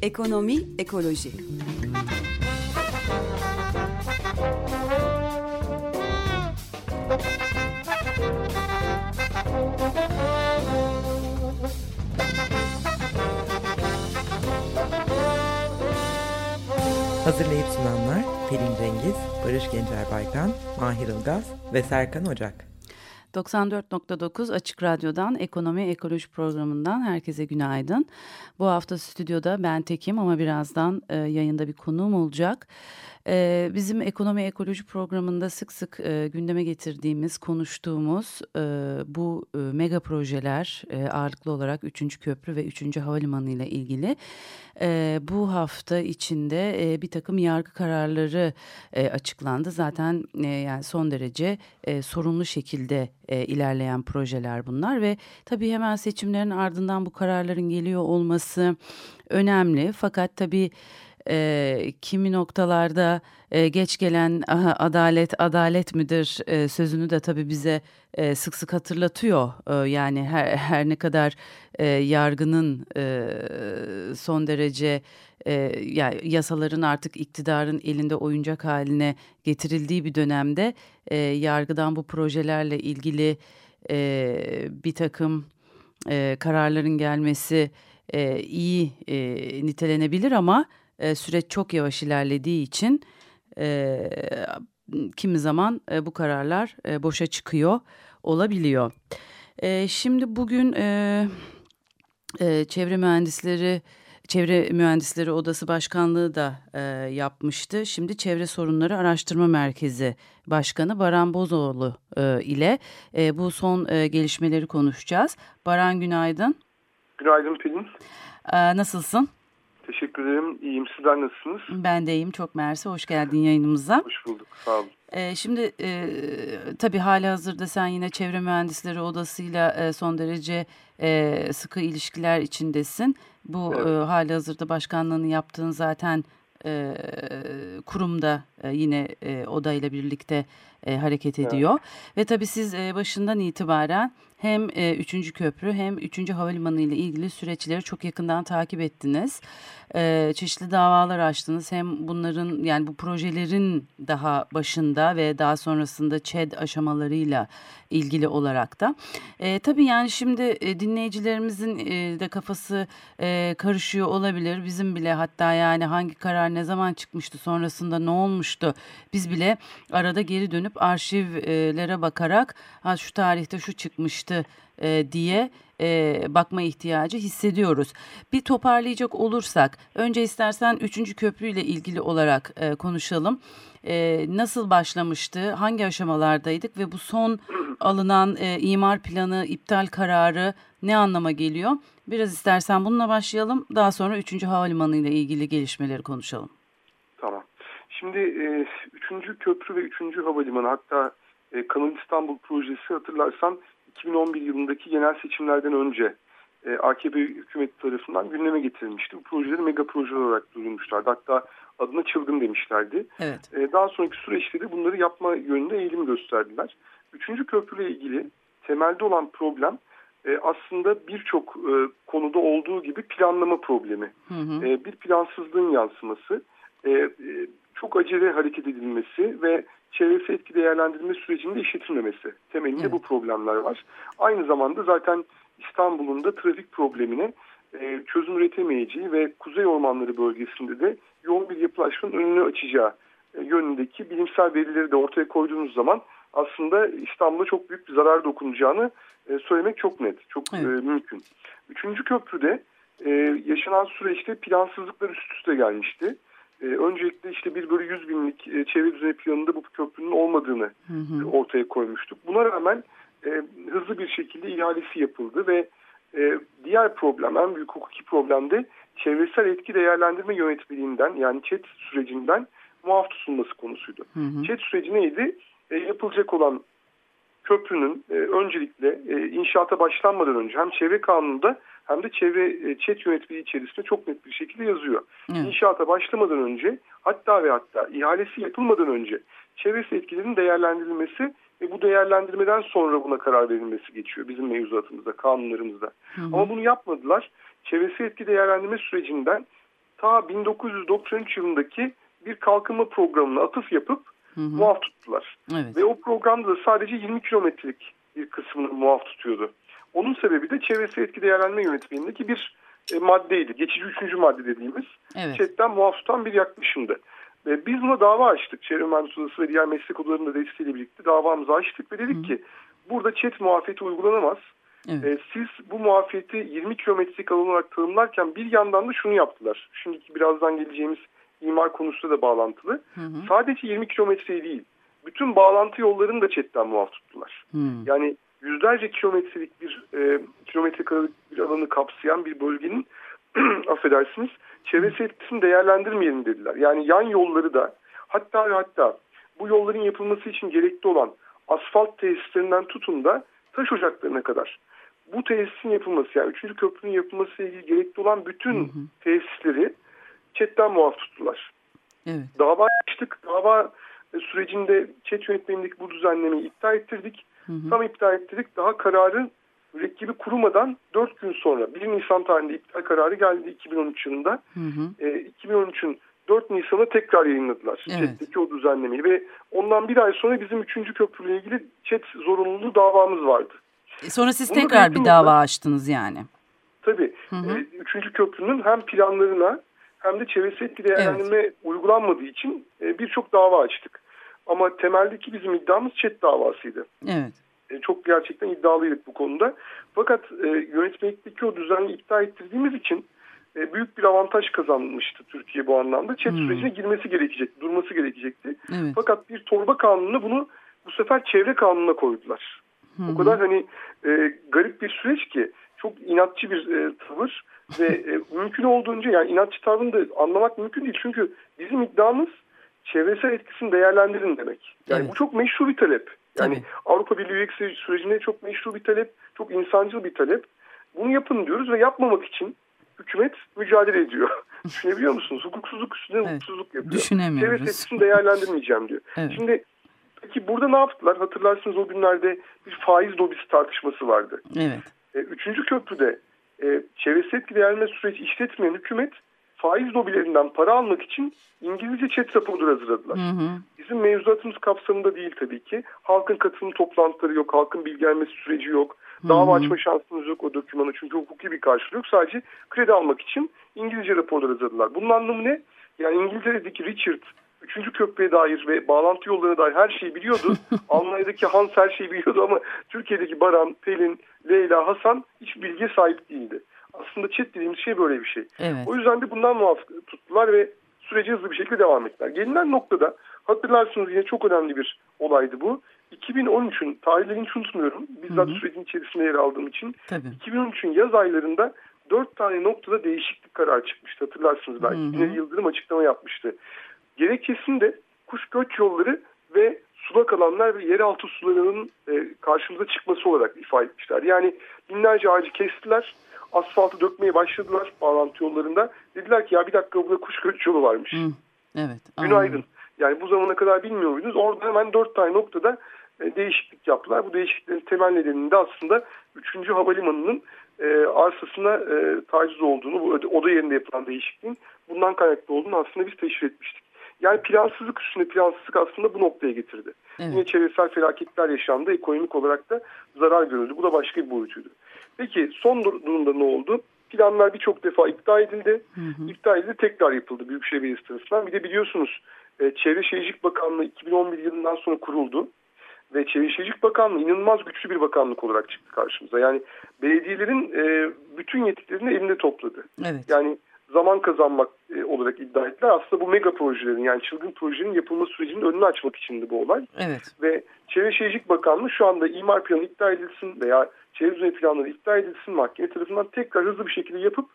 Ekonomi, ekoloji. Pelin Cengiz, Barış Gencer Baykan, Mahir Ilgaz ve Serkan Ocak. 94.9 Açık Radyo'dan Ekonomi Ekoloji Programı'ndan herkese günaydın. Bu hafta stüdyoda ben tekim ama birazdan e, yayında bir konuğum olacak. E, bizim Ekonomi Ekoloji Programı'nda sık sık e, gündeme getirdiğimiz, konuştuğumuz e, bu e, mega projeler e, ağırlıklı olarak 3. Köprü ve 3. Havalimanı ile ilgili e, bu hafta içinde e, bir takım yargı kararları e, açıklandı. Zaten e, yani son derece e, sorunlu şekilde e, ilerleyen projeler bunlar ve tabii hemen seçimlerin ardından bu kararların geliyor olması önemli. Fakat tabii e, kimi noktalarda e, geç gelen aha, adalet adalet midir e, sözünü de tabii bize e, sık sık hatırlatıyor. E, yani her, her ne kadar e, yargının e, son derece e, yani yasaların artık iktidarın elinde oyuncak haline getirildiği bir dönemde e, yargıdan bu projelerle ilgili e, bir takım e, kararların gelmesi e, iyi e, nitelenebilir ama e, süreç çok yavaş ilerlediği için e, kimi zaman e, bu kararlar e, boşa çıkıyor olabiliyor. E, şimdi bugün e, e, çevre mühendisleri Çevre Mühendisleri Odası Başkanlığı da e, yapmıştı. Şimdi Çevre Sorunları Araştırma Merkezi Başkanı Baran Bozoğlu e, ile e, bu son e, gelişmeleri konuşacağız. Baran günaydın. Günaydın Pelin. E, nasılsın? Teşekkür ederim. İyiyim. Sizler nasılsınız? Ben de iyiyim. Çok mersi. Hoş geldin yayınımıza. Hoş bulduk. Sağ olun. Ee, şimdi e, tabii hali hazırda sen yine Çevre Mühendisleri Odası'yla e, son derece e, sıkı ilişkiler içindesin. Bu evet. e, hali hazırda başkanlığını yaptığın zaten e, kurumda e, yine e, odayla birlikte e, hareket ediyor. Evet. Ve tabii siz e, başından itibaren hem e, 3. köprü hem 3. havalimanı ile ilgili süreçleri çok yakından takip ettiniz. E, çeşitli davalar açtınız. Hem bunların yani bu projelerin daha başında ve daha sonrasında ÇED aşamalarıyla ilgili olarak da. E, tabii yani şimdi e, dinleyicilerimizin e, de kafası e, karışıyor olabilir. Bizim bile hatta yani hangi karar ne zaman çıkmıştı sonrasında ne olmuştu biz bile arada geri dönüp arşivlere bakarak ha şu tarihte şu çıkmıştı e, diye e, bakma ihtiyacı hissediyoruz. Bir toparlayacak olursak önce istersen 3. köprü ile ilgili olarak e, konuşalım. E, nasıl başlamıştı, hangi aşamalardaydık ve bu son alınan e, imar planı iptal kararı ne anlama geliyor? Biraz istersen bununla başlayalım. Daha sonra 3. havalimanı ile ilgili gelişmeleri konuşalım. Tamam. Şimdi e, 3. köprü ve 3. havalimanı hatta e, Kanal İstanbul projesi hatırlarsan 2011 yılındaki genel seçimlerden önce e, AKP hükümeti tarafından gündeme getirilmişti. Bu projeleri mega projeler olarak duyurmuşlardı. Hatta adına çılgın demişlerdi. Evet. E, daha sonraki süreçte de bunları yapma yönünde eğilim gösterdiler. Üçüncü köprüyle ilgili temelde olan problem e, aslında birçok e, konuda olduğu gibi planlama problemi. Hı hı. E, bir plansızlığın yansıması. E, e, çok acele hareket edilmesi ve çevresi etki değerlendirme sürecinde işletilmemesi. Temelinde evet. bu problemler var. Aynı zamanda zaten İstanbul'un da trafik problemine e, çözüm üretemeyeceği ve kuzey ormanları bölgesinde de yoğun bir yapılaşmanın önünü açacağı e, yönündeki bilimsel verileri de ortaya koyduğunuz zaman aslında İstanbul'a çok büyük bir zarar dokunacağını e, söylemek çok net, çok evet. e, mümkün. Üçüncü köprüde e, yaşanan süreçte plansızlıklar üst üste gelmişti. E, öncelikle işte bir bölü 100 binlik e, çevre düzeni planında bu köprünün olmadığını hı hı. ortaya koymuştuk. Buna rağmen e, hızlı bir şekilde ihalesi yapıldı ve e, diğer problem, en büyük hukuki problem de çevresel etki değerlendirme yönetmeliğinden yani ÇED sürecinden muaf tutulması konusuydu. Hı hı. ÇED süreci neydi? E, yapılacak olan köprünün e, öncelikle e, inşaata başlanmadan önce hem çevre kanununda hem de çevre çet yönetmeliği içerisinde çok net bir şekilde yazıyor. Evet. İnşaata başlamadan önce hatta ve hatta ihalesi yapılmadan önce çevresi etkilerinin değerlendirilmesi ve bu değerlendirmeden sonra buna karar verilmesi geçiyor bizim mevzuatımızda, kanunlarımızda. Hı hı. Ama bunu yapmadılar. Çevresi etki değerlendirme sürecinden ta 1993 yılındaki bir kalkınma programına atıf yapıp hı hı. muaf tuttular. Evet. Ve o programda da sadece 20 kilometrelik bir kısmını muaf tutuyordu. Onun sebebi de çevresi etki değerlendirme yönetmeliğindeki bir e, maddeydi. Geçici üçüncü madde dediğimiz evet. ÇED'den muaf tutan bir yaklaşımdı. E, biz buna dava açtık. Çevre Mühendisliği Odası ve diğer meslek odalarının da desteğiyle birlikte davamızı açtık ve dedik Hı. ki burada ÇED muafiyeti uygulanamaz. Evet. E, siz bu muafiyeti 20 kilometrelik alan olarak tanımlarken bir yandan da şunu yaptılar. Şimdiki birazdan geleceğimiz imar konusunda da bağlantılı. Hı hı. Sadece 20 kilometreyi değil, bütün bağlantı yollarını da ÇED'den muaf tuttular. Hı. Yani yüzlerce kilometrelik bir e, kilometre karelik bir alanı kapsayan bir bölgenin affedersiniz çevresi etkisini değerlendirmeyelim dediler. Yani yan yolları da hatta ve hatta bu yolların yapılması için gerekli olan asfalt tesislerinden tutun da taş ocaklarına kadar bu tesisin yapılması yani 3. köprünün yapılması ile ilgili gerekli olan bütün hı hı. tesisleri ÇED'den muaf tuttular. Evet. Dava açtık. Dava sürecinde ÇED yönetmenindeki bu düzenlemeyi iptal ettirdik. Hı hı. Tam iptal ettirdik. Daha kararın mürekkebi kurumadan 4 gün sonra 1 Nisan tarihinde iptal kararı geldi 2013 yılında. Hı hı. E, 2013'ün 4 Nisan'da tekrar yayınladılar evet. o düzenlemeyi ve ondan bir ay sonra bizim 3. köprüyle ilgili chat zorunluluğu davamız vardı. E sonra siz Bunu tekrar bir dava açtınız yani. Tabii. Hı hı. E, üçüncü köprünün hem planlarına hem de çevresi etki değerlendirme evet. uygulanmadığı için e, birçok dava açtık. Ama temeldeki bizim iddiamız chat davasıydı. Evet. E, çok gerçekten iddialıydık bu konuda. Fakat e, yönetmelikteki o düzenli iptal ettirdiğimiz için e, büyük bir avantaj kazanmıştı Türkiye bu anlamda. Çet hmm. sürecine girmesi gerekecekti, durması gerekecekti. Evet. Fakat bir torba kanunu bunu bu sefer çevre kanununa koydular. Hmm. O kadar hani e, garip bir süreç ki çok inatçı bir e, tavır ve e, mümkün olduğunca yani inatçı tavrını da anlamak mümkün değil. Çünkü bizim iddiamız çevresel etkisini değerlendirin demek. Yani evet. bu çok meşru bir talep. Yani Tabii. Avrupa Birliği üyelik sürecinde çok meşru bir talep, çok insancıl bir talep. Bunu yapın diyoruz ve yapmamak için hükümet mücadele ediyor. Düşünebiliyor musunuz? Hukuksuzluk üstüne evet. hukuksuzluk yapıyor. Düşünemiyoruz. Çevre etkisini değerlendirmeyeceğim diyor. Evet. Şimdi peki burada ne yaptılar? Hatırlarsınız o günlerde bir faiz lobisi tartışması vardı. Evet. E, üçüncü köprüde e, çevresi etki değerlendirme süreci işletmeyen hükümet faiz lobilerinden para almak için İngilizce chat raporu hazırladılar. Hı hı. Bizim mevzuatımız kapsamında değil tabii ki. Halkın katılım toplantıları yok, halkın bilgilenmesi süreci yok. Dava açma şansımız yok o dokümanı çünkü hukuki bir karşılığı yok. Sadece kredi almak için İngilizce raporlar hazırladılar. Bunun anlamı ne? Yani İngiltere'deki Richard üçüncü köprüye dair ve bağlantı yollarına dair her şeyi biliyordu. Almanya'daki Hans her şeyi biliyordu ama Türkiye'deki Baran, Pelin, Leyla, Hasan hiç bilgiye sahip değildi. Aslında chat dediğimiz şey böyle bir şey. Evet. O yüzden de bundan muaf tuttular ve süreci hızlı bir şekilde devam ettiler. Gelinen noktada hatırlarsınız yine çok önemli bir olaydı bu. 2013'ün tarihlerini hiç unutmuyorum. Bizzat hı hı. sürecin içerisinde yer aldığım için. Tabii. 2013'ün yaz aylarında dört tane noktada değişiklik kararı çıkmıştı. Hatırlarsınız belki. Yine Yıldırım açıklama yapmıştı. Gerekçesinde kuş göç yolları ve sulak alanlar ve yeraltı sularının e, karşımıza çıkması olarak ifade etmişler. Yani binlerce ağacı kestiler asfaltı dökmeye başladılar bağlantı yollarında. Dediler ki ya bir dakika burada kuş göç yolu varmış. Hı, evet. Günaydın. Yani bu zamana kadar bilmiyor muydunuz? Orada hemen dört tane noktada e, değişiklik yaptılar. Bu değişikliklerin temel nedeninde aslında 3. Havalimanı'nın e, arsasına e, taciz olduğunu, bu oda yerinde yapılan değişikliğin bundan kaynaklı olduğunu aslında biz teşhir etmiştik. Yani plansızlık üstüne plansızlık aslında bu noktaya getirdi. Evet. Yine çevresel felaketler yaşandı, ekonomik olarak da zarar görüldü. Bu da başka bir boyutuydu. Peki son durumda ne oldu? Planlar birçok defa iptal edildi. Hı hı. İptal edildi tekrar yapıldı Büyükşehir Belediyesi tarafından. Bir de biliyorsunuz e, Çevre Şehircilik Bakanlığı 2011 yılından sonra kuruldu. Ve Çevre Şehircilik Bakanlığı inanılmaz güçlü bir bakanlık olarak çıktı karşımıza. Yani belediyelerin e, bütün yetkilerini elinde topladı. Evet. Yani zaman kazanmak e, olarak iddia ettiler. Aslında bu mega projelerin yani çılgın projelerin yapılma sürecinin önünü açmak içindi bu olay. Evet. Ve Çevre Şehircilik Bakanlığı şu anda imar planı iptal edilsin veya çevre planları iptal edilsin mahkeme tarafından tekrar hızlı bir şekilde yapıp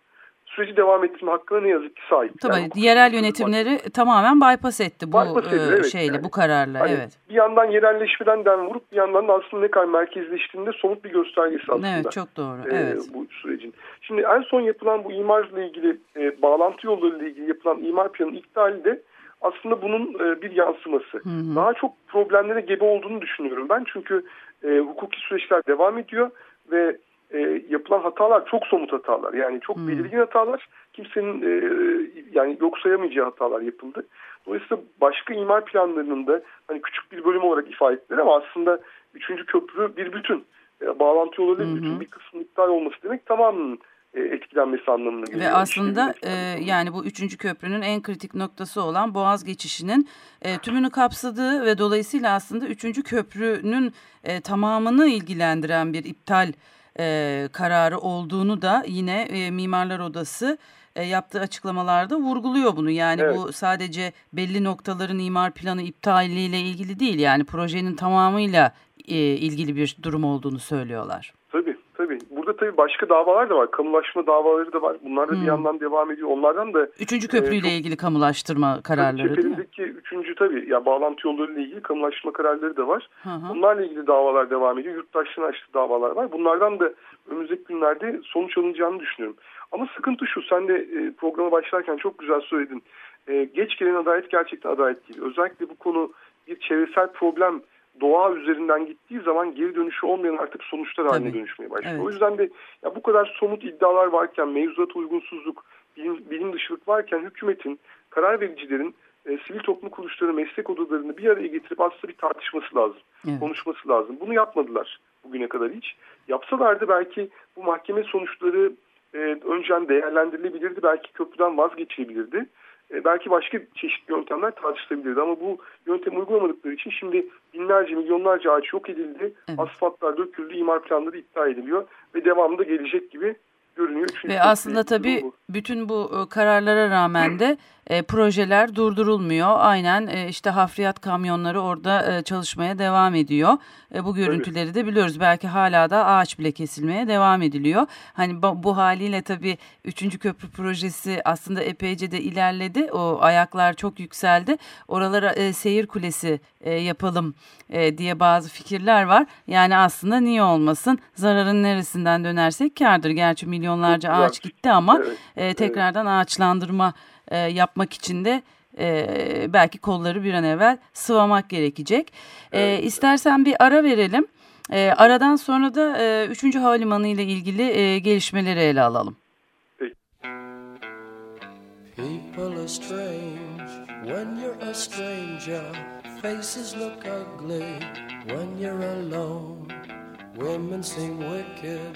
süreci devam ettirme hakkına ne yazık ki sahip. Tabii yani yerel yönetimleri var. tamamen bypass etti bu bypass edildi, e, evet, şeyle yani. bu kararla. Hani evet. Bir yandan yerelleşmeden dem vurup bir yandan da aslında ne kadar merkezleştiğinde somut bir göstergesi aslında. Evet çok doğru. E, evet. Bu sürecin. Şimdi en son yapılan bu imarla ilgili e, bağlantı yolları ile ilgili yapılan imar planı iptali de aslında bunun e, bir yansıması. Hı hı. Daha çok problemlere gebe olduğunu düşünüyorum ben. Çünkü e, hukuki süreçler devam ediyor ve e, yapılan hatalar çok somut hatalar. Yani çok hmm. belirgin hatalar kimsenin e, yani yok sayamayacağı hatalar yapıldı. Dolayısıyla başka imar planlarının da hani küçük bir bölüm olarak ifade ettiler ama aslında üçüncü köprü bir bütün. E, bağlantı yolları bütün bir kısmın iptal olması demek tamamının e, etkilenmesi anlamına geliyor. Ve aslında e, yani bu üçüncü köprünün en kritik noktası olan Boğaz geçişinin e, tümünü kapsadığı ve dolayısıyla aslında üçüncü köprünün e, tamamını ilgilendiren bir iptal e, kararı olduğunu da yine e, Mimarlar Odası e, yaptığı açıklamalarda vurguluyor bunu. Yani evet. bu sadece belli noktaların imar planı iptaliyle ilgili değil yani projenin tamamıyla e, ilgili bir durum olduğunu söylüyorlar. Tabii. Burada tabii başka davalar da var. Kamulaşma davaları da var. Bunlar da hmm. bir yandan devam ediyor. Onlardan da... Üçüncü köprüyle e, ilgili kamulaştırma kararları değil mi? üçüncü tabii. Ya bağlantı yollarıyla ilgili kamulaştırma kararları da var. Hı hı. Bunlarla ilgili davalar devam ediyor. Yurttaşların açtığı davalar var. Bunlardan da önümüzdeki günlerde sonuç alınacağını düşünüyorum. Ama sıkıntı şu. Sen de e, programa başlarken çok güzel söyledin. E, geç gelen adalet gerçekten adalet değil. Özellikle bu konu bir çevresel problem doğa üzerinden gittiği zaman geri dönüşü olmayan artık sonuçlar Tabii. haline dönüşmeye başlıyor. Evet. O yüzden de ya bu kadar somut iddialar varken, mevzuat uygunsuzluk, bilim, bilim dışılık varken hükümetin, karar vericilerin, e, sivil toplum kuruluşları, meslek odalarını bir araya getirip aslında bir tartışması lazım, evet. konuşması lazım. Bunu yapmadılar bugüne kadar hiç. Yapsalardı belki bu mahkeme sonuçları e, önceden değerlendirilebilirdi, belki köprüden vazgeçilebilirdi. E, belki başka çeşitli yöntemler tartışılabilirdi ama bu yöntem uygulamadıkları için şimdi binlerce milyonlarca ağaç yok edildi, evet. asfaltlar döküldü, imar planları iptal ediliyor ve devamında gelecek gibi görünüyor. Çünkü Ve aslında tabii bu. bütün bu e, kararlara rağmen de e, projeler durdurulmuyor. Aynen e, işte hafriyat kamyonları orada e, çalışmaya devam ediyor. E, bu görüntüleri evet. de biliyoruz. Belki hala da ağaç bile kesilmeye devam ediliyor. Hani bu, haliyle tabii 3. köprü projesi aslında epeyce de ilerledi. O ayaklar çok yükseldi. Oralara e, seyir kulesi e, yapalım e, diye bazı fikirler var. Yani aslında niye olmasın? Zararın neresinden dönersek kardır. Gerçi milyonlarca ağaç gitti ama evet. e, tekrardan ağaçlandırma e, yapmak için de e, belki kolları bir an evvel sıvamak gerekecek. E, istersen bir ara verelim. E, aradan sonra da e, 3. Havalimanı ile ilgili e, gelişmeleri ele alalım. People are strange when you're a stranger. Faces look ugly when you're alone. Women seem wicked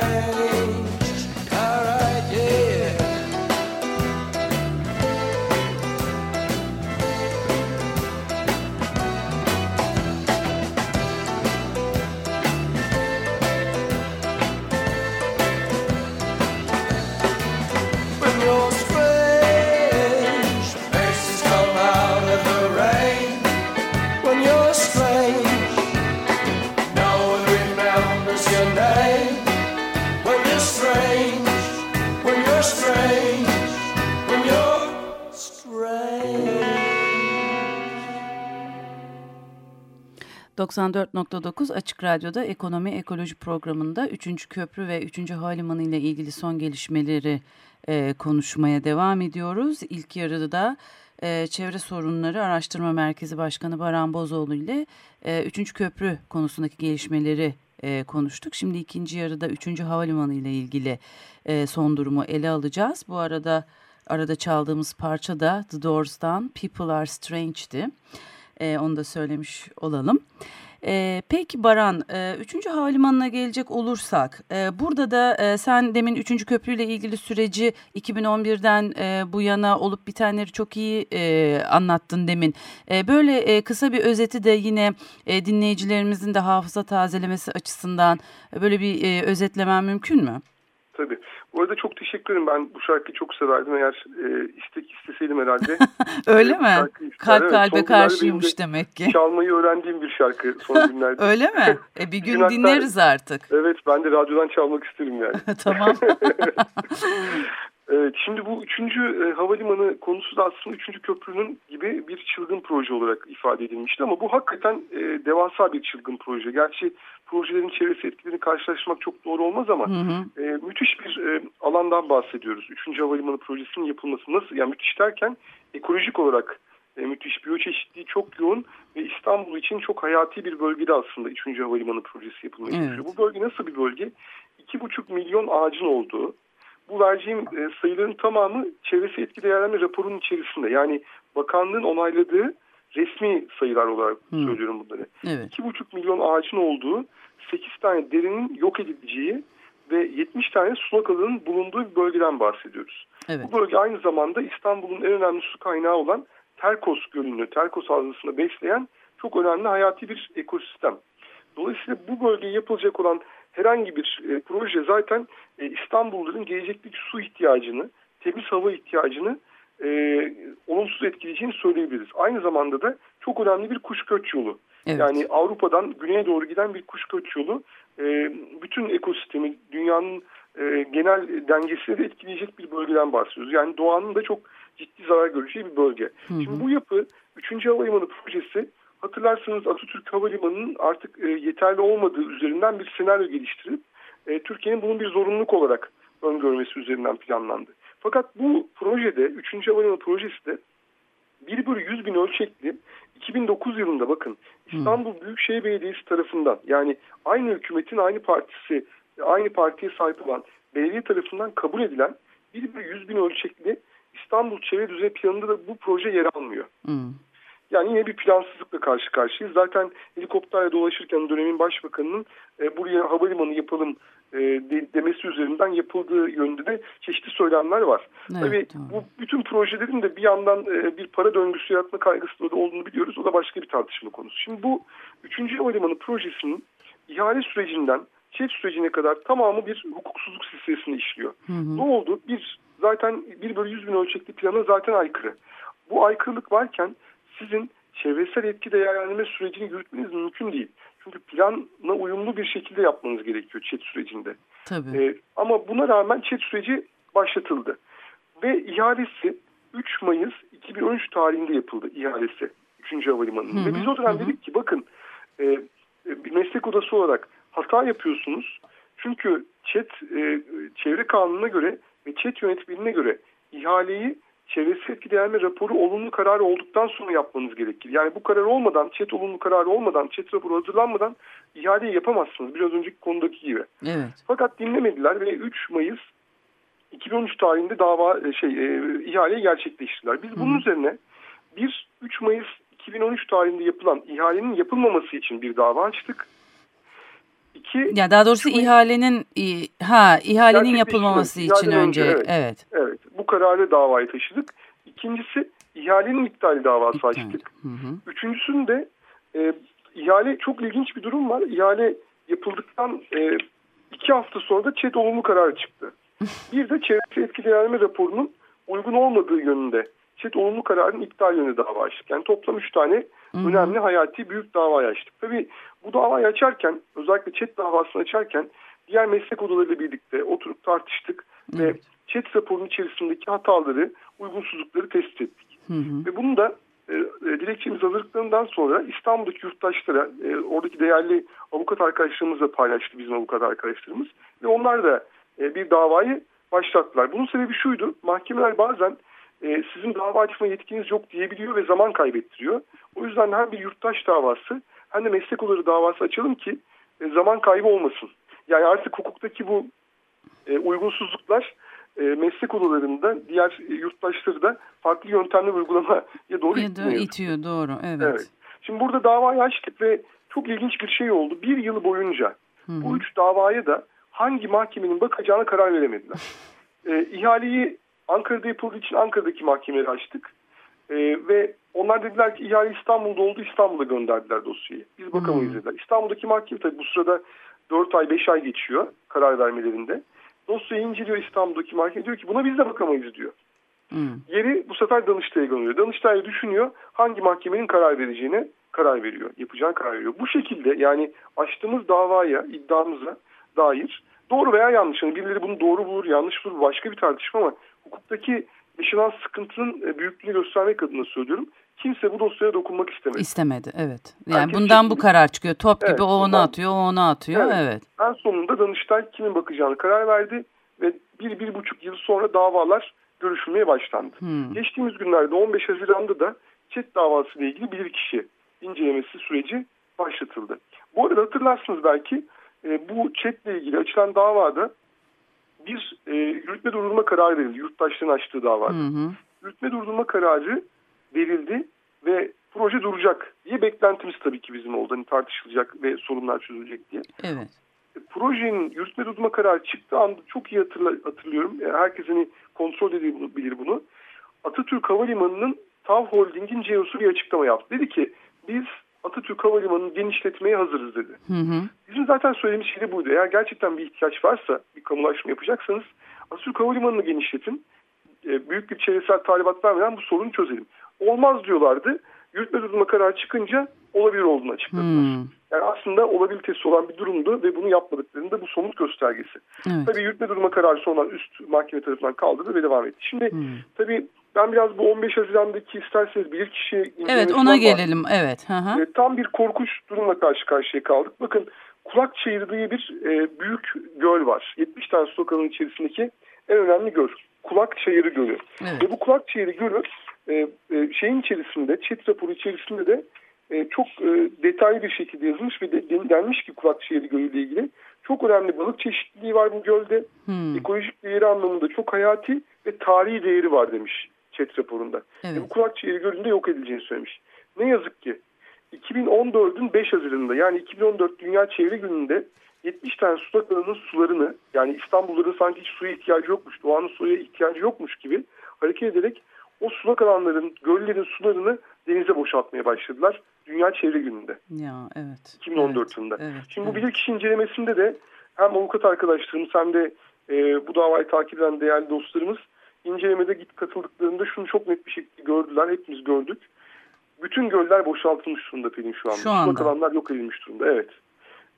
...94.9 Açık Radyo'da Ekonomi Ekoloji programında... ...3. Köprü ve 3. Havalimanı ile ilgili son gelişmeleri e, konuşmaya devam ediyoruz. İlk yarıda da e, Çevre Sorunları Araştırma Merkezi Başkanı Baran Bozoğlu ile e, 3. köprü konusundaki gelişmeleri e, konuştuk. Şimdi ikinci yarıda 3. Havalimanı ile ilgili e, son durumu ele alacağız. Bu arada arada çaldığımız parça da The Doors'dan People Are Strange'di. E, onu da söylemiş olalım. E, peki Baran, e, 3. Havalimanı'na gelecek olursak, e, burada da e, sen demin 3. köprüyle ilgili süreci 2011'den e, bu yana olup bitenleri çok iyi e, anlattın demin. E, böyle e, kısa bir özeti de yine e, dinleyicilerimizin de hafıza tazelemesi açısından böyle bir e, özetlemen mümkün mü? Tabii. Bu arada çok teşekkür ederim. Ben bu şarkıyı çok severdim. Eğer e, istek isteseydim herhalde. Öyle mi? Kalp evet, kalbe karşıymış demek ki. Çalmayı öğrendiğim bir şarkı son günlerde. Öyle mi? E, bir gün, gün dinleriz artık. Evet ben de radyodan çalmak isterim yani. tamam. Evet, şimdi bu üçüncü e, havalimanı konusu da aslında üçüncü köprünün gibi bir çılgın proje olarak ifade edilmişti. Ama bu hakikaten e, devasa bir çılgın proje. Gerçi projelerin çevresi etkilerini karşılaştırmak çok doğru olmaz ama hı hı. E, müthiş bir e, alandan bahsediyoruz. Üçüncü havalimanı projesinin yapılması nasıl? Yani müthiş derken ekolojik olarak e, müthiş biyoçeşitliği çok yoğun ve İstanbul için çok hayati bir bölgede aslında üçüncü havalimanı projesi yapılmaya çalışıyor. Evet. Bu bölge nasıl bir bölge? 2,5 milyon ağacın olduğu, bu vereceğim e, sayıların tamamı çevresi etki değerlenme raporunun içerisinde. Yani bakanlığın onayladığı resmi sayılar olarak hmm. söylüyorum bunları. Evet. 2,5 milyon ağacın olduğu 8 tane derinin yok edileceği ve 70 tane sulak alanın bulunduğu bir bölgeden bahsediyoruz. Evet. Bu bölge aynı zamanda İstanbul'un en önemli su kaynağı olan Terkos Gölü'nü, Terkos Havzası'nı besleyen çok önemli hayati bir ekosistem. Dolayısıyla bu bölgeye yapılacak olan herhangi bir e, proje zaten e, İstanbulluların gelecekteki su ihtiyacını, temiz hava ihtiyacını e, olumsuz etkileyeceğini söyleyebiliriz. Aynı zamanda da çok önemli bir kuş göç yolu. Evet. Yani Avrupa'dan güneye doğru giden bir kuş göç yolu e, bütün ekosistemi, dünyanın e, genel dengesini de etkileyecek bir bölgeden bahsediyoruz. Yani doğanın da çok ciddi zarar göreceği bir bölge. Hı hı. Şimdi bu yapı 3. Havalimanı projesi Hatırlarsanız Atatürk Havalimanı'nın artık e, yeterli olmadığı üzerinden bir senaryo geliştirip e, Türkiye'nin bunun bir zorunluluk olarak öngörmesi üzerinden planlandı. Fakat bu projede, 3. Havalimanı projesi de 1 bölü 100 bin ölçekli 2009 yılında bakın İstanbul. Büyükşehir Belediyesi tarafından yani aynı hükümetin aynı partisi aynı partiye sahip olan belediye tarafından kabul edilen 1 bölü 100 bin ölçekli İstanbul Çevre Düzey Planı'nda da bu proje yer almıyor. Hmm. Yani yine bir plansızlıkla karşı karşıyayız. Zaten helikopterle dolaşırken dönemin başbakanının e, buraya havalimanı yapalım e, de, demesi üzerinden yapıldığı yönde de çeşitli söylemler var. Evet, Tabii doğru. bu bütün projelerin de bir yandan e, bir para döngüsü yaratma kaygısı da olduğunu biliyoruz. O da başka bir tartışma konusu. Şimdi bu 3. havalimanı projesinin ihale sürecinden çet sürecine kadar tamamı bir hukuksuzluk silsilesini işliyor. Hı hı. Ne oldu? Bir zaten 1 bölü 100 bin ölçekli plana zaten aykırı. Bu aykırılık varken sizin çevresel etki değerlendirme sürecini yürütmeniz mümkün değil. Çünkü planla uyumlu bir şekilde yapmanız gerekiyor ÇED sürecinde. Tabii. Ee, ama buna rağmen ÇED süreci başlatıldı. Ve ihalesi 3 Mayıs 2013 tarihinde yapıldı ihalesi 3. Havalimanı'nın. Ve biz o dönem hı. dedik ki bakın e, e, bir meslek odası olarak hata yapıyorsunuz. Çünkü ÇED e, çevre kanununa göre ve ÇED yönetmeliğine göre ihaleyi çevresi etki değerlendirme raporu olumlu kararı olduktan sonra yapmanız gerekir. Yani bu karar olmadan, çet olumlu kararı olmadan, çet raporu hazırlanmadan ihaleyi yapamazsınız. Biraz önceki konudaki gibi. Evet. Fakat dinlemediler ve 3 Mayıs 2013 tarihinde dava e, şey e, ihaleyi gerçekleştirdiler. Biz bunun Hı. üzerine bir 3 Mayıs 2013 tarihinde yapılan ihalenin yapılmaması için bir dava açtık. İki, ya daha doğrusu ihalenin ha ihalenin yapılmaması için önce, önce evet, evet. Evet. Bu kararı davaya taşıdık. İkincisi ihalenin iptali davası açtık. Hı hı. Üçüncüsünde e, ihale çok ilginç bir durum var. İhale yapıldıktan e, iki hafta sonra da ÇED olumlu kararı çıktı. bir de çevre etki değerlendirme raporunun uygun olmadığı yönünde ÇED olumlu kararın iptal yönünde dava açtık. Yani toplam üç tane Hı-hı. önemli hayati büyük dava açtık. Tabii bu davayı açarken özellikle ÇED davasını açarken diğer meslek odalarıyla birlikte oturup tartıştık Hı-hı. ve ÇED raporunun içerisindeki hataları, uygunsuzlukları tespit ettik. Hı-hı. Ve bunu da e, e, dilekçemiz hazırlıklarından sonra İstanbul'daki yurttaşlara, e, oradaki değerli avukat arkadaşlarımızla paylaştı bizim avukat arkadaşlarımız. Ve onlar da e, bir davayı başlattılar. Bunun sebebi şuydu, mahkemeler bazen e, sizin dava açma yetkiniz yok diyebiliyor ve zaman kaybettiriyor. O yüzden hem bir yurttaş davası hem de meslek odaları davası açalım ki e, zaman kaybı olmasın. Yani artık hukuktaki bu e, uygunsuzluklar e, meslek odalarında diğer e, yurttaşları da farklı yöntemle uygulamaya doğru itiyor. itiyor doğru evet. evet. Şimdi burada davayı açtık ve çok ilginç bir şey oldu. Bir yıl boyunca Hı -hı. bu üç davaya da hangi mahkemenin bakacağına karar veremediler. e, ihaleyi Ankara'da yapıldığı için Ankara'daki mahkemeleri açtık. E, ve onlar dediler ki ihale İstanbul'da oldu İstanbul'a gönderdiler dosyayı. Biz bakamayız hmm. dediler. İstanbul'daki mahkeme tabii bu sırada 4 ay 5 ay geçiyor karar vermelerinde. Dosyayı inceliyor İstanbul'daki mahkeme diyor ki buna biz de bakamayız diyor. Hmm. Yeri bu sefer Danıştay'a gönderiyor. Danıştay düşünüyor hangi mahkemenin karar vereceğine karar veriyor. Yapacağını karar veriyor. Bu şekilde yani açtığımız davaya, iddiamıza dair doğru veya yanlış. Yani birileri bunu doğru bulur, yanlış bulur başka bir tartışma ama hukuktaki yaşanan sıkıntının e, büyüklüğünü göstermek adına söylüyorum. Kimse bu dosyaya dokunmak istemedi. İstemedi evet. Yani Herkes bundan bu karar çıkıyor. Top evet, gibi o onu atıyor, o onu atıyor. Evet. evet. En sonunda Danıştay kimin bakacağını karar verdi ve bir, bir buçuk yıl sonra davalar görüşülmeye başlandı. Hmm. Geçtiğimiz günlerde 15 Haziran'da da çet davası ile ilgili bilirkişi incelemesi süreci başlatıldı. Bu arada hatırlarsınız belki e, bu ile ilgili açılan davada bir e, yürütme durdurma kararı verildi. Yurttaşların açtığı davada. Hı hı. Yürütme durdurma kararı verildi ve proje duracak diye beklentimiz tabii ki bizim oldu. Hani tartışılacak ve sorunlar çözülecek diye. Evet. E, projenin yürütme durdurma kararı çıktığı anda çok iyi hatırla, hatırlıyorum. Yani herkes hani kontrol edebilir bunu. Atatürk Havalimanı'nın TAV Holding'in CEO'su bir açıklama yaptı. Dedi ki biz Atatürk Havalimanı'nı genişletmeye hazırız dedi. Hı hı. Bizim zaten söylediğimiz şey de buydu. Eğer gerçekten bir ihtiyaç varsa bir kamulaşma yapacaksanız Atatürk Havalimanı'nı genişletin. E, büyük bir çevresel talibat vermeden bu sorunu çözelim. Olmaz diyorlardı. Yürütme durma kararı çıkınca olabilir olduğunu açıkladılar. Hmm. Yani aslında olabilitesi olan bir durumdu ve bunu yapmadıklarında bu somut göstergesi. Evet. Tabii yürütme durma kararı sonra üst mahkeme tarafından kaldırdı ve devam etti. Şimdi hmm. tabii ben biraz bu 15 Haziran'daki isterseniz bir kişi... Evet ona gelelim. Var. Evet. Hı hı. E, tam bir korkunç durumla karşı karşıya kaldık. Bakın Kulak Çayırı diye bir e, büyük göl var. 70 tane su kanalının içerisindeki en önemli göl. Kulak Çayırı Gölü. Evet. Ve bu Kulak Çayırı Gölü e, e, şeyin içerisinde, chat raporu içerisinde de e, çok e, detaylı bir şekilde yazılmış ve de, denmiş ki Kulak Çayırı Gölü ile ilgili. Çok önemli balık çeşitliliği var bu gölde. Hmm. Ekolojik değeri anlamında çok hayati ve tarihi değeri var demiş chat raporunda. Evet. E, bu kulak gölünde yok edileceğini söylemiş. Ne yazık ki 2014'ün 5 Haziran'ında yani 2014 Dünya Çevre Günü'nde 70 tane sulak alanının sularını yani İstanbul'da sanki hiç suya ihtiyacı yokmuş, doğanın suya ihtiyacı yokmuş gibi hareket ederek o sulak alanların, göllerin sularını denize boşaltmaya başladılar. Dünya Çevre Günü'nde. Ya evet. 2014 evet, yılında. Evet, Şimdi evet. bu bilirkişi incelemesinde de hem avukat arkadaşlarımız hem de e, bu davayı takip eden değerli dostlarımız incelemede git katıldıklarında şunu çok net bir şekilde gördüler. Hepimiz gördük. Bütün göller boşaltılmış durumda Pelin şu anda. Şu anda. Sulak alanlar yok edilmiş durumda. Evet.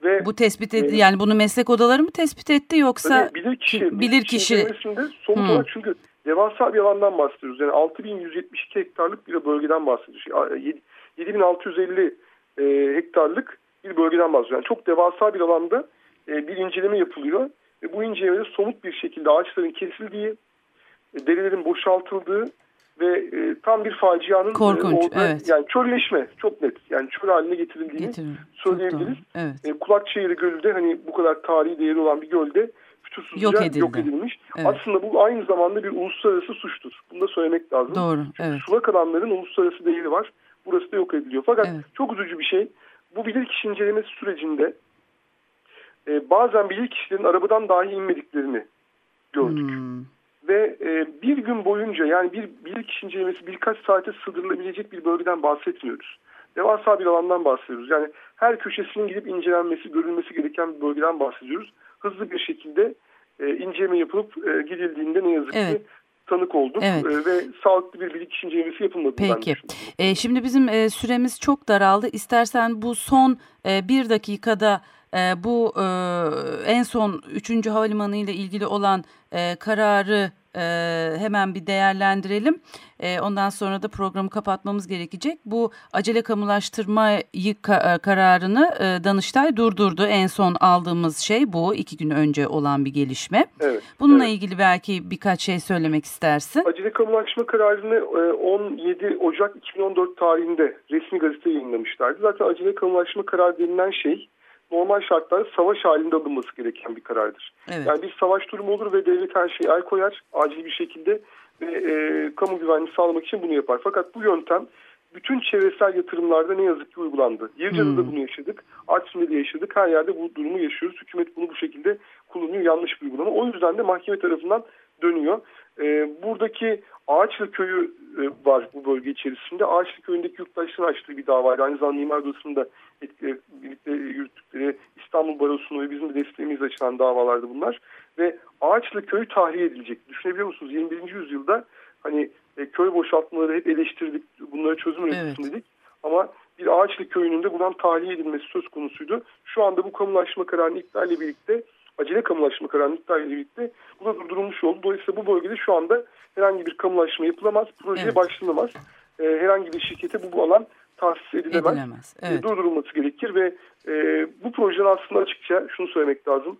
Ve, bu tespit edildi. E, yani bunu meslek odaları mı tespit etti yoksa bilir kişi bilir kişi somut olarak çünkü devasa bir alandan bahsediyoruz. Yani 6172 hektarlık bir bölgeden bahsediyoruz. 7650 e, hektarlık bir bölgeden bahsediyoruz. Yani çok devasa bir alanda e, bir inceleme yapılıyor ve bu incelemede somut bir şekilde ağaçların kesildiği, derilerin boşaltıldığı ve e, tam bir facianın e, Korkunç, e, orada, evet. yani çölleşme çok net yani çöl haline getirildiğini Getirin. söyleyebiliriz. Evet. E, Kulakçayırı Gölü de hani bu kadar tarihi değeri olan bir gölde fütursuzca yok, edildi. yok edilmiş. Evet. Aslında bu aynı zamanda bir uluslararası suçtur. Bunu da söylemek lazım. Doğru. Çünkü evet. sulak alanların uluslararası değeri var. Burası da yok ediliyor. Fakat evet. çok üzücü bir şey. Bu bilirkişi incelemesi sürecinde e, bazen bilirkişilerin arabadan dahi inmediklerini gördük. Hmm ve e, bir gün boyunca yani bir, bir kişi incelemesi birkaç saate sığdırılabilecek bir bölgeden bahsetmiyoruz. Devasa bir alandan bahsediyoruz. Yani her köşesinin gidip incelenmesi, görülmesi gereken bir bölgeden bahsediyoruz. Hızlı bir şekilde e, inceleme yapılıp e, gidildiğinde ne yazık evet. ki tanık olduk evet. e, ve sağlıklı bir bilgi incelemesi yapılmadı. Peki. E, şimdi bizim e, süremiz çok daraldı. İstersen bu son e, bir dakikada e, bu e, en son 3. havalimanı ile ilgili olan e, kararı e, hemen bir değerlendirelim. E, ondan sonra da programı kapatmamız gerekecek. Bu acele kamulaştırmayı ka, e, kararını e, Danıştay durdurdu. En son aldığımız şey bu. iki gün önce olan bir gelişme. Evet, Bununla evet. ilgili belki birkaç şey söylemek istersin. Acele kamulaşma kararını e, 17 Ocak 2014 tarihinde resmi gazete yayınlamışlardı. Zaten acele kamulaşma kararı denilen şey normal şartlarda savaş halinde alınması gereken bir karardır. Evet. Yani bir savaş durumu olur ve devlet her şeye el koyar acil bir şekilde ve e, kamu güvenliği sağlamak için bunu yapar. Fakat bu yöntem bütün çevresel yatırımlarda ne yazık ki uygulandı. Yirca'da da bunu yaşadık, Artvin'de de yaşadık, her yerde bu durumu yaşıyoruz. Hükümet bunu bu şekilde kullanıyor, yanlış bir uygulama. O yüzden de mahkeme tarafından dönüyor. E, buradaki Ağaçlı Köyü e, var bu bölge içerisinde. Ağaçlı Köyü'ndeki yurttaşların açtığı bir davaydı. Aynı zamanda Mimar Odası'nda etkili, birlikte yürüttükleri İstanbul Barosu'nu ve bizim de desteğimiz açılan davalardı bunlar. Ve Ağaçlı Köyü tahliye edilecek. Düşünebiliyor musunuz? 21. yüzyılda hani e, köy boşaltmaları hep eleştirdik. Bunları çözüm üretilsin Evet. dedik. Ama bir Ağaçlı Köyü'nün de buradan tahliye edilmesi söz konusuydu. Şu anda bu kamulaşma kararının iptaliyle birlikte acele kamulaşma kararının iptaliyle birlikte bu da durdurulmuş oldu. Dolayısıyla bu bölgede şu anda herhangi bir kamulaşma yapılamaz, projeye Evet. başlanamaz. E, herhangi bir şirkete bu, bu alan tahsis edilemez. Edilemez. Evet. durdurulması gerekir ve e, bu projenin aslında açıkça şunu söylemek lazım.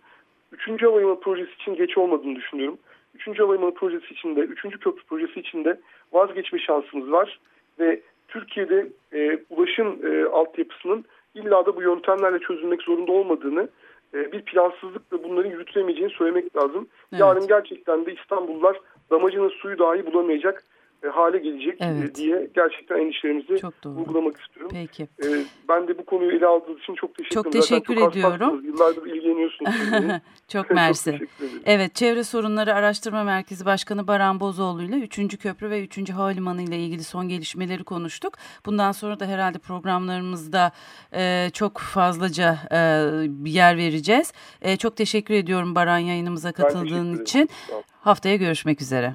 Üçüncü havalimanı projesi için geç olmadığını düşünüyorum. Üçüncü havalimanı projesi için de, üçüncü köprü projesi için de vazgeçme şansımız var. Ve Türkiye'de e, ulaşım e, altyapısının illa da bu yöntemlerle çözülmek zorunda olmadığını, e, bir plansızlıkla bunların yürütülemeyeceğini söylemek lazım. Evet. Yarın gerçekten de İstanbullular damacının suyu dahi bulamayacak hale gelecek e, Evet. diye gerçekten endişelerimizi vurgulamak istiyorum. Peki. Ee, ben de bu konuyu ele aldığınız için çok teşekkür Çok ederim. Teşekkür çok ediyorum. Yıllardır ilgileniyorsunuz. Çok mersi. Evet, Çevre Sorunları Araştırma Merkezi Başkanı Baran Bozoğlu ile 3. Köprü ve 3. Havalimanı ile ilgili son gelişmeleri konuştuk. Bundan sonra da herhalde programlarımızda e, çok fazlaca e, yer vereceğiz. E, çok teşekkür ediyorum Baran yayınımıza katıldığın için. Haftaya görüşmek üzere.